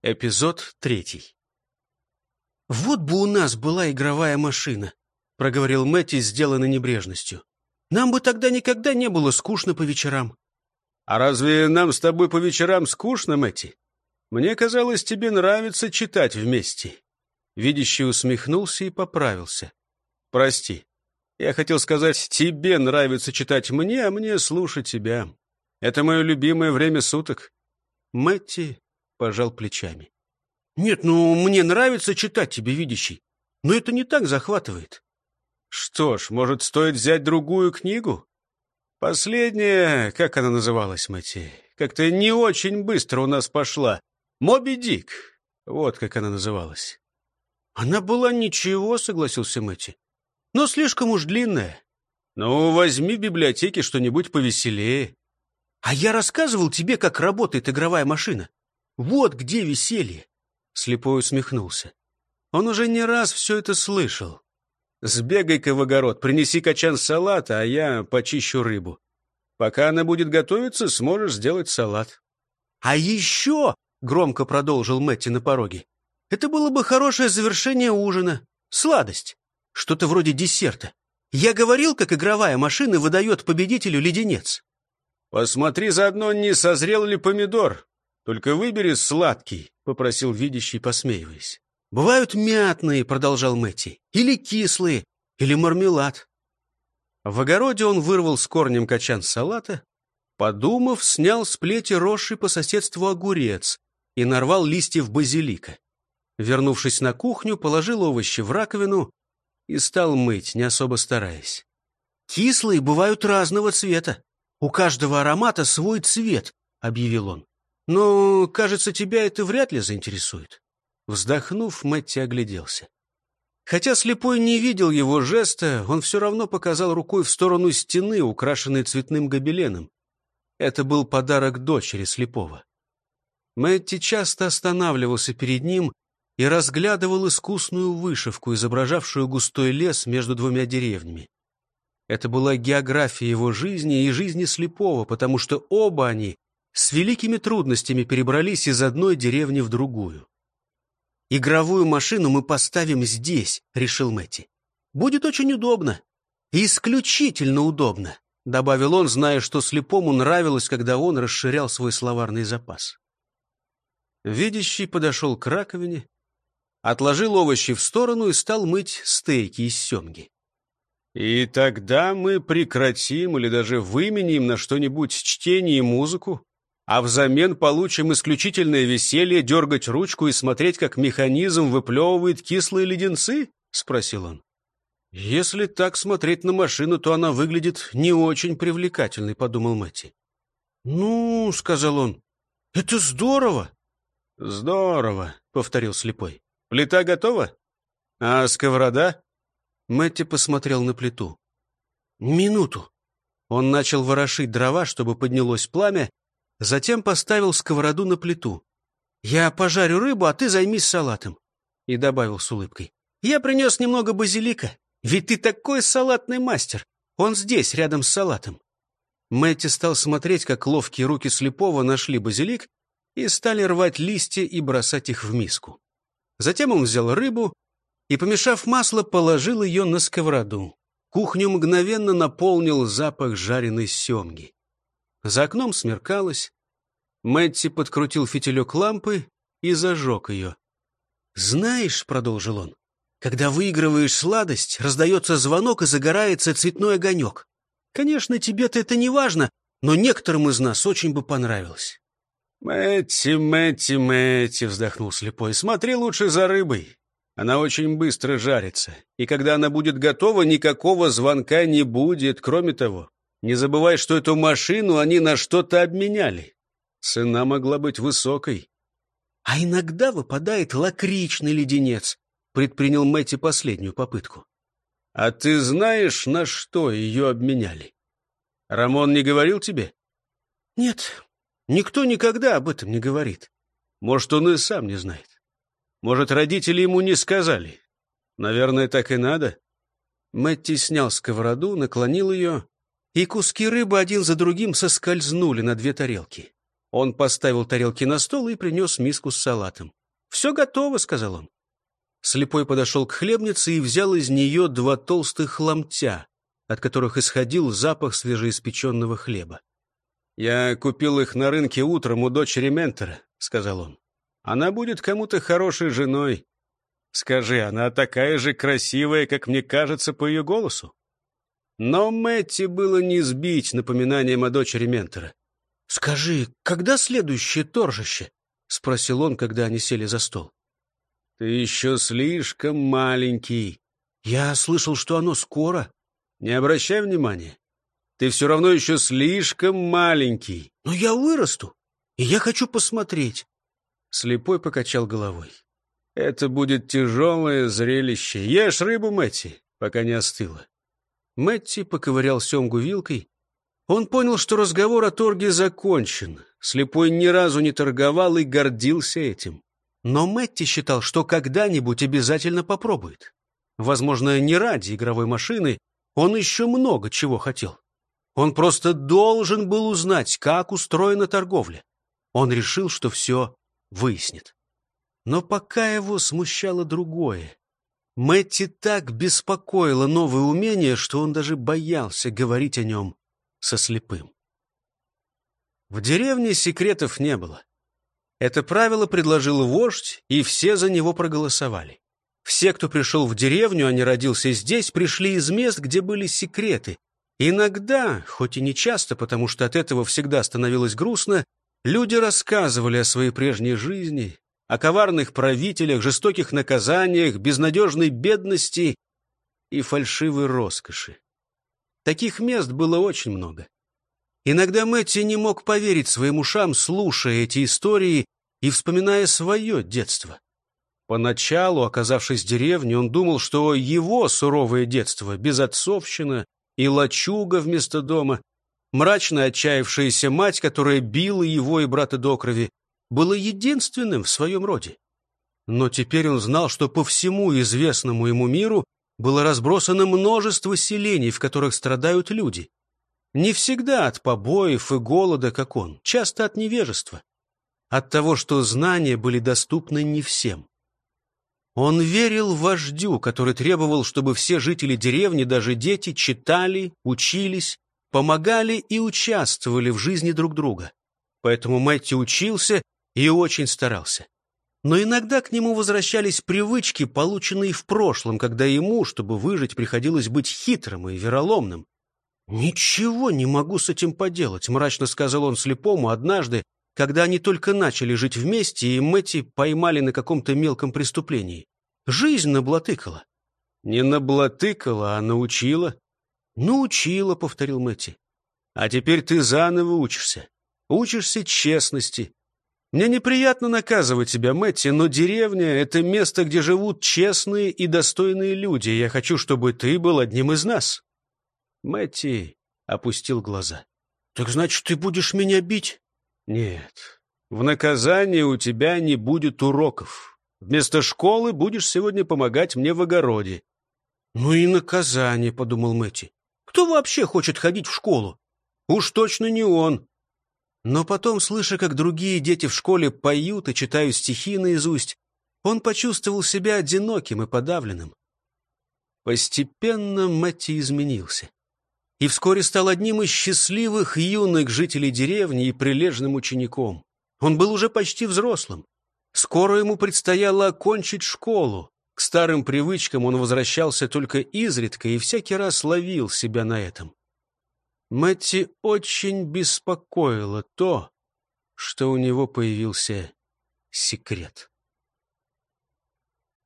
Эпизод третий. «Вот бы у нас была игровая машина», — проговорил Мэтти, сделанный небрежностью. «Нам бы тогда никогда не было скучно по вечерам». «А разве нам с тобой по вечерам скучно, Мэтти? Мне казалось, тебе нравится читать вместе». Видящий усмехнулся и поправился. «Прости. Я хотел сказать, тебе нравится читать мне, а мне слушать тебя. Это мое любимое время суток». Мэтти пожал плечами. «Нет, ну, мне нравится читать тебе, видящий, но это не так захватывает». «Что ж, может, стоит взять другую книгу?» «Последняя, как она называлась, Мэтти, как-то не очень быстро у нас пошла. Моби Дик, вот как она называлась». «Она была ничего», — согласился Мэтти, — «но слишком уж длинная». «Ну, возьми в библиотеке что-нибудь повеселее». «А я рассказывал тебе, как работает игровая машина. Вот где веселье!» Слепой усмехнулся. Он уже не раз все это слышал. «Сбегай-ка в огород, принеси качан салата, а я почищу рыбу. Пока она будет готовиться, сможешь сделать салат». «А еще!» — громко продолжил Мэтти на пороге. «Это было бы хорошее завершение ужина. Сладость. Что-то вроде десерта. Я говорил, как игровая машина выдает победителю леденец». «Посмотри заодно, не созрел ли помидор. Только выбери сладкий», — попросил видящий, посмеиваясь. «Бывают мятные», — продолжал Мэтти, — «или кислые, или мармелад». В огороде он вырвал с корнем качан салата, подумав, снял с плети росший по соседству огурец и нарвал листьев базилика. Вернувшись на кухню, положил овощи в раковину и стал мыть, не особо стараясь. «Кислые бывают разного цвета. У каждого аромата свой цвет», — объявил он. Но, кажется, тебя это вряд ли заинтересует. Вздохнув, Мэтти огляделся. Хотя слепой не видел его жеста, он все равно показал рукой в сторону стены, украшенной цветным гобеленом. Это был подарок дочери слепого. Мэтти часто останавливался перед ним и разглядывал искусную вышивку, изображавшую густой лес между двумя деревнями. Это была география его жизни и жизни слепого, потому что оба они с великими трудностями перебрались из одной деревни в другую. «Игровую машину мы поставим здесь», — решил Мэтти. «Будет очень удобно. Исключительно удобно», — добавил он, зная, что слепому нравилось, когда он расширял свой словарный запас. Видящий подошел к раковине, отложил овощи в сторону и стал мыть стейки из семги. «И тогда мы прекратим или даже выменим на что-нибудь чтение и музыку, а взамен получим исключительное веселье дергать ручку и смотреть, как механизм выплевывает кислые леденцы?» — спросил он. «Если так смотреть на машину, то она выглядит не очень привлекательной», — подумал Мэтти. «Ну, — сказал он, — это здорово». «Здорово», — повторил слепой. «Плита готова? А сковорода?» Мэтти посмотрел на плиту. «Минуту». Он начал ворошить дрова, чтобы поднялось пламя, Затем поставил сковороду на плиту. «Я пожарю рыбу, а ты займись салатом». И добавил с улыбкой. «Я принес немного базилика, ведь ты такой салатный мастер. Он здесь, рядом с салатом». Мэтти стал смотреть, как ловкие руки слепого нашли базилик и стали рвать листья и бросать их в миску. Затем он взял рыбу и, помешав масло, положил ее на сковороду. Кухню мгновенно наполнил запах жареной семги. За окном смеркалось. Мэтти подкрутил фитилек лампы и зажег ее. «Знаешь», — продолжил он, — «когда выигрываешь сладость, раздается звонок и загорается цветной огонек. Конечно, тебе-то это не важно, но некоторым из нас очень бы понравилось». «Мэтти, Мэтти, Мэтти», — вздохнул слепой, — «смотри лучше за рыбой. Она очень быстро жарится, и когда она будет готова, никакого звонка не будет. Кроме того, не забывай, что эту машину они на что-то обменяли. Цена могла быть высокой. А иногда выпадает лакричный леденец, предпринял Мэтти последнюю попытку. А ты знаешь, на что ее обменяли? Рамон не говорил тебе? Нет, никто никогда об этом не говорит. Может, он и сам не знает. Может, родители ему не сказали. Наверное, так и надо. Мэтти снял сковороду, наклонил ее и куски рыбы один за другим соскользнули на две тарелки. Он поставил тарелки на стол и принес миску с салатом. «Все готово», — сказал он. Слепой подошел к хлебнице и взял из нее два толстых ломтя, от которых исходил запах свежеиспеченного хлеба. «Я купил их на рынке утром у дочери Ментора», — сказал он. «Она будет кому-то хорошей женой. Скажи, она такая же красивая, как мне кажется по ее голосу?» Но Мэтти было не сбить напоминанием о дочери Ментора. «Скажи, когда следующее торжище?» — спросил он, когда они сели за стол. «Ты еще слишком маленький. Я слышал, что оно скоро. Не обращай внимания. Ты все равно еще слишком маленький. Но я вырасту, и я хочу посмотреть». Слепой покачал головой. «Это будет тяжелое зрелище. Ешь рыбу, Мэтти, пока не остыла». Мэтти поковырял семгу вилкой. Он понял, что разговор о торге закончен. Слепой ни разу не торговал и гордился этим. Но Мэтти считал, что когда-нибудь обязательно попробует. Возможно, не ради игровой машины, он еще много чего хотел. Он просто должен был узнать, как устроена торговля. Он решил, что все выяснит. Но пока его смущало другое. Мэтти так беспокоило новое умение, что он даже боялся говорить о нем со слепым. В деревне секретов не было. Это правило предложил вождь, и все за него проголосовали. Все, кто пришел в деревню, а не родился здесь, пришли из мест, где были секреты. Иногда, хоть и не часто, потому что от этого всегда становилось грустно, люди рассказывали о своей прежней жизни, о коварных правителях, жестоких наказаниях, безнадежной бедности и фальшивой роскоши. Таких мест было очень много. Иногда Мэтти не мог поверить своим ушам, слушая эти истории и вспоминая свое детство. Поначалу, оказавшись в деревне, он думал, что его суровое детство, безотцовщина и лачуга вместо дома, мрачная отчаявшаяся мать, которая била его и брата до крови, было единственным в своем роде. Но теперь он знал, что по всему известному ему миру было разбросано множество селений, в которых страдают люди. Не всегда от побоев и голода, как он, часто от невежества. От того, что знания были доступны не всем. Он верил вождю, который требовал, чтобы все жители деревни, даже дети, читали, учились, помогали и участвовали в жизни друг друга. Поэтому Мэтти учился и очень старался. Но иногда к нему возвращались привычки, полученные в прошлом, когда ему, чтобы выжить, приходилось быть хитрым и вероломным. «Ничего не могу с этим поделать», — мрачно сказал он слепому однажды, когда они только начали жить вместе, и Мэтти поймали на каком-то мелком преступлении. Жизнь наблатыкала. «Не наблатыкала, а научила». «Научила», — повторил Мэтти. «А теперь ты заново учишься. Учишься честности, мне неприятно наказывать тебя, Мэтти, но деревня — это место, где живут честные и достойные люди. Я хочу, чтобы ты был одним из нас». Мэтти опустил глаза. «Так значит, ты будешь меня бить?» «Нет. В наказание у тебя не будет уроков. Вместо школы будешь сегодня помогать мне в огороде». «Ну и наказание», — подумал Мэтти. «Кто вообще хочет ходить в школу? Уж точно не он». Но потом, слыша, как другие дети в школе поют и читают стихи наизусть, он почувствовал себя одиноким и подавленным. Постепенно Мэтти изменился. И вскоре стал одним из счастливых юных жителей деревни и прилежным учеником. Он был уже почти взрослым. Скоро ему предстояло окончить школу. К старым привычкам он возвращался только изредка и всякий раз ловил себя на этом. Мэтти очень беспокоило то, что у него появился секрет.